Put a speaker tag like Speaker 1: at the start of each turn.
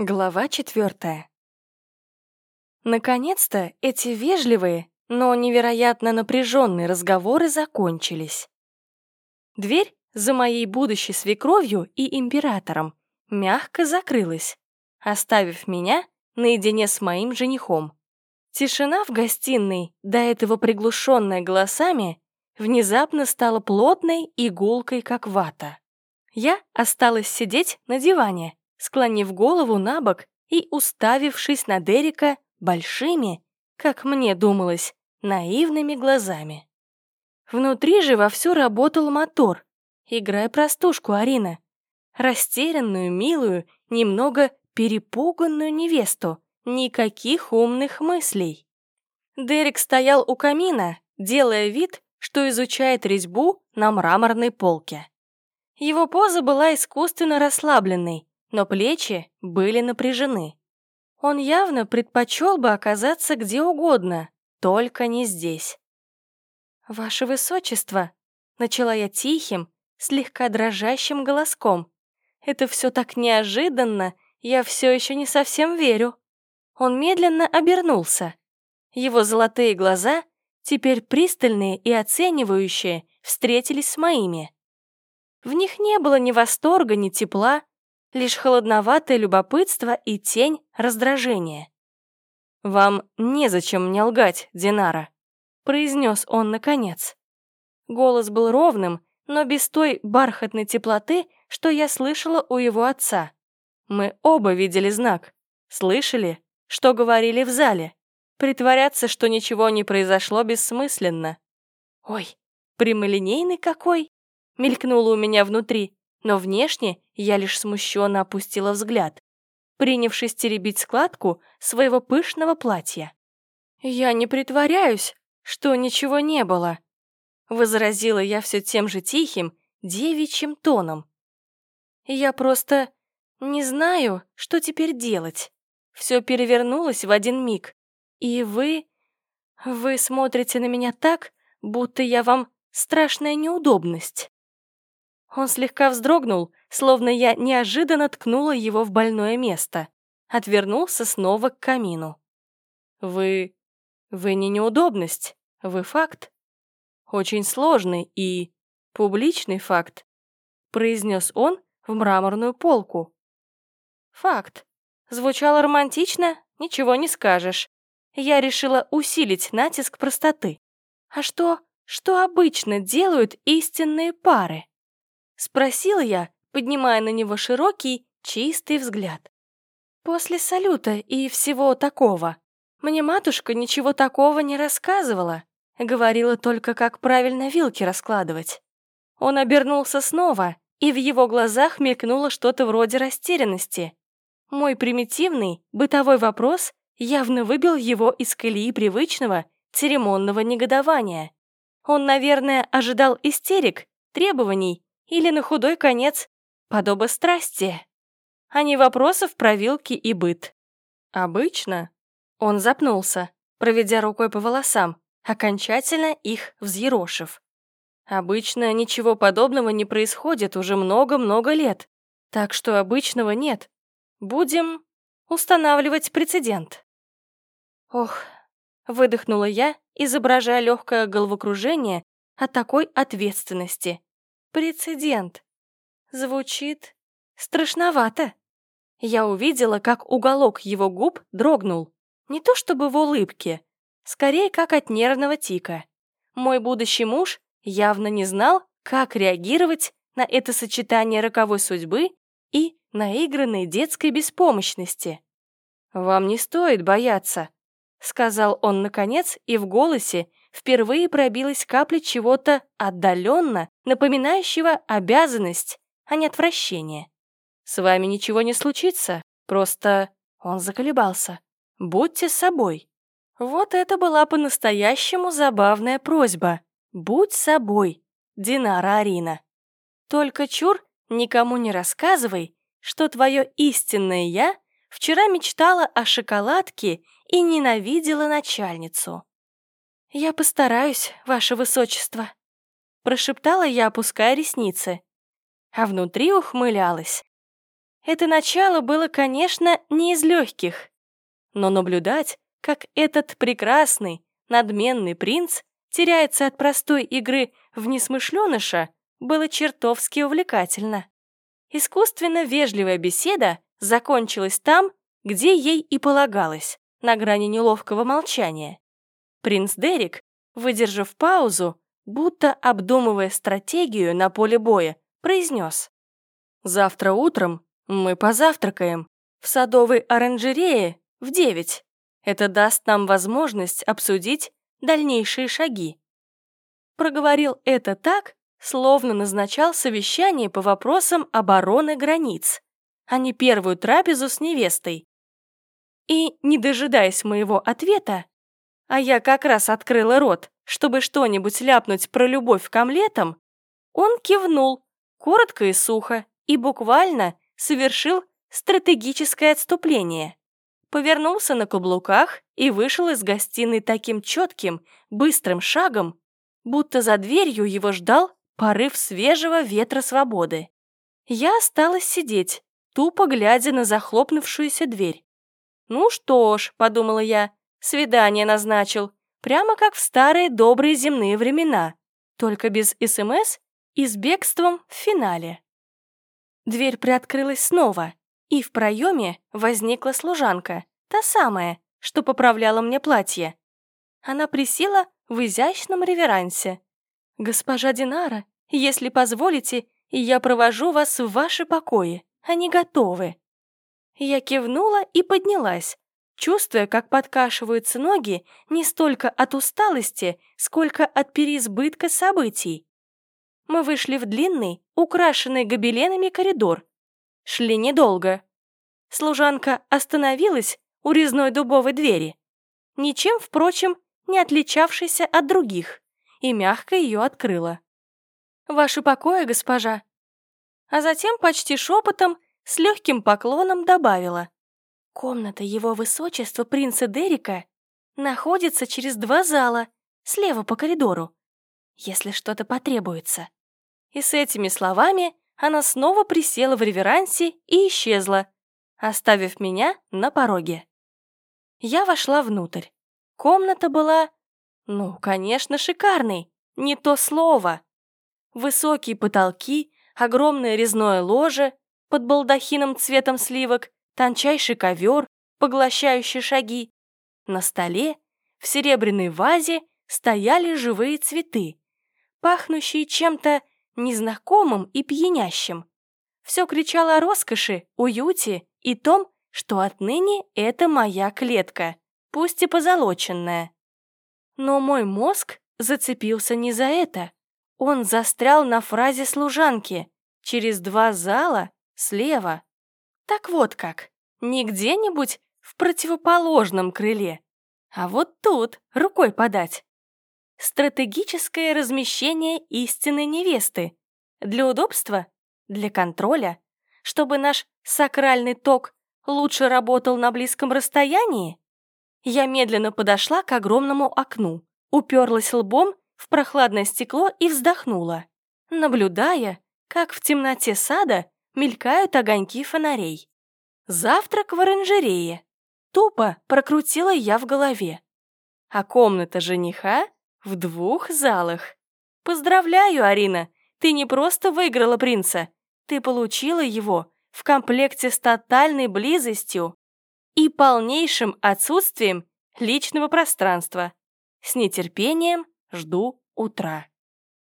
Speaker 1: Глава четвертая. Наконец-то эти вежливые, но невероятно напряженные разговоры закончились. Дверь за моей будущей свекровью и императором мягко закрылась, оставив меня наедине с моим женихом. Тишина в гостиной, до этого приглушенная голосами, внезапно стала плотной и гулкой, как вата. Я осталась сидеть на диване, склонив голову на бок и уставившись на Дерека большими, как мне думалось, наивными глазами. Внутри же вовсю работал мотор. Играй простушку, Арина. Растерянную, милую, немного перепуганную невесту. Никаких умных мыслей. Дерек стоял у камина, делая вид, что изучает резьбу на мраморной полке. Его поза была искусственно расслабленной, но плечи были напряжены. Он явно предпочел бы оказаться где угодно, только не здесь. «Ваше Высочество», — начала я тихим, слегка дрожащим голоском. «Это все так неожиданно, я все еще не совсем верю». Он медленно обернулся. Его золотые глаза, теперь пристальные и оценивающие, встретились с моими. В них не было ни восторга, ни тепла, лишь холодноватое любопытство и тень раздражения. «Вам незачем мне лгать, Динара», — произнес он наконец. Голос был ровным, но без той бархатной теплоты, что я слышала у его отца. Мы оба видели знак, слышали, что говорили в зале. Притворяться, что ничего не произошло, бессмысленно. «Ой, прямолинейный какой!» мелькнуло у меня внутри но внешне я лишь смущенно опустила взгляд, принявшись теребить складку своего пышного платья. «Я не притворяюсь, что ничего не было», — возразила я все тем же тихим, девичьим тоном. «Я просто не знаю, что теперь делать. Все перевернулось в один миг, и вы... Вы смотрите на меня так, будто я вам страшная неудобность». Он слегка вздрогнул, словно я неожиданно ткнула его в больное место. Отвернулся снова к камину. «Вы... вы не неудобность, вы факт. Очень сложный и... публичный факт», произнес он в мраморную полку. «Факт. Звучало романтично, ничего не скажешь. Я решила усилить натиск простоты. А что, что обычно делают истинные пары?» Спросила я, поднимая на него широкий, чистый взгляд. После салюта и всего такого. Мне матушка ничего такого не рассказывала. Говорила только, как правильно вилки раскладывать. Он обернулся снова, и в его глазах мелькнуло что-то вроде растерянности. Мой примитивный, бытовой вопрос явно выбил его из колеи привычного, церемонного негодования. Он, наверное, ожидал истерик, требований или на худой конец подобострастие, а не вопросов про вилки и быт. Обычно он запнулся, проведя рукой по волосам, окончательно их взъерошив. Обычно ничего подобного не происходит уже много-много лет, так что обычного нет. Будем устанавливать прецедент. Ох, выдохнула я, изображая легкое головокружение от такой ответственности. Прецедент. Звучит страшновато. Я увидела, как уголок его губ дрогнул. Не то чтобы в улыбке, скорее как от нервного тика. Мой будущий муж явно не знал, как реагировать на это сочетание роковой судьбы и наигранной детской беспомощности. «Вам не стоит бояться», — сказал он наконец, и в голосе впервые пробилась капля чего-то отдаленно напоминающего обязанность, а не отвращение. «С вами ничего не случится, просто...» Он заколебался. «Будьте собой». Вот это была по-настоящему забавная просьба. «Будь собой, Динара Арина». Только чур, никому не рассказывай, что твое истинное «я» вчера мечтала о шоколадке и ненавидела начальницу. «Я постараюсь, ваше высочество», — прошептала я, опуская ресницы. А внутри ухмылялась. Это начало было, конечно, не из легких. Но наблюдать, как этот прекрасный, надменный принц теряется от простой игры в несмышленыша, было чертовски увлекательно. Искусственно вежливая беседа закончилась там, где ей и полагалось, на грани неловкого молчания. Принц Дерек, выдержав паузу, будто обдумывая стратегию на поле боя, произнес. «Завтра утром мы позавтракаем в садовой оранжерее в девять. Это даст нам возможность обсудить дальнейшие шаги». Проговорил это так, словно назначал совещание по вопросам обороны границ, а не первую трапезу с невестой. И, не дожидаясь моего ответа, а я как раз открыла рот, чтобы что-нибудь ляпнуть про любовь к омлетам, он кивнул, коротко и сухо, и буквально совершил стратегическое отступление. Повернулся на каблуках и вышел из гостиной таким четким, быстрым шагом, будто за дверью его ждал порыв свежего ветра свободы. Я осталась сидеть, тупо глядя на захлопнувшуюся дверь. «Ну что ж», — подумала я, — «свидание назначил, прямо как в старые добрые земные времена, только без СМС и с бегством в финале». Дверь приоткрылась снова, и в проеме возникла служанка, та самая, что поправляла мне платье. Она присела в изящном реверансе, «Госпожа Динара, если позволите, я провожу вас в ваши покои. Они готовы». Я кивнула и поднялась, чувствуя, как подкашиваются ноги не столько от усталости, сколько от переизбытка событий. Мы вышли в длинный, украшенный гобеленами коридор. Шли недолго. Служанка остановилась у резной дубовой двери, ничем, впрочем, не отличавшейся от других и мягко ее открыла. «Ваши покои, госпожа!» А затем почти шепотом, с легким поклоном добавила. «Комната его высочества принца Дерека находится через два зала, слева по коридору, если что-то потребуется». И с этими словами она снова присела в реверансе и исчезла, оставив меня на пороге. Я вошла внутрь. Комната была ну, конечно, шикарный. Не то слово. Высокие потолки, огромное резное ложе под балдахином цветом сливок, тончайший ковер, поглощающий шаги. На столе, в серебряной вазе, стояли живые цветы, пахнущие чем-то незнакомым и пьянящим. Все кричало о роскоши, уюте и том, что отныне это моя клетка, пусть и позолоченная. Но мой мозг зацепился не за это. Он застрял на фразе служанки «через два зала слева». Так вот как, не где-нибудь в противоположном крыле, а вот тут, рукой подать. Стратегическое размещение истинной невесты. Для удобства, для контроля, чтобы наш сакральный ток лучше работал на близком расстоянии? Я медленно подошла к огромному окну, уперлась лбом в прохладное стекло и вздохнула, наблюдая, как в темноте сада мелькают огоньки фонарей. Завтрак в оранжерее. Тупо прокрутила я в голове. А комната жениха в двух залах. Поздравляю, Арина, ты не просто выиграла принца, ты получила его в комплекте с тотальной близостью и полнейшим отсутствием личного пространства. С нетерпением жду утра.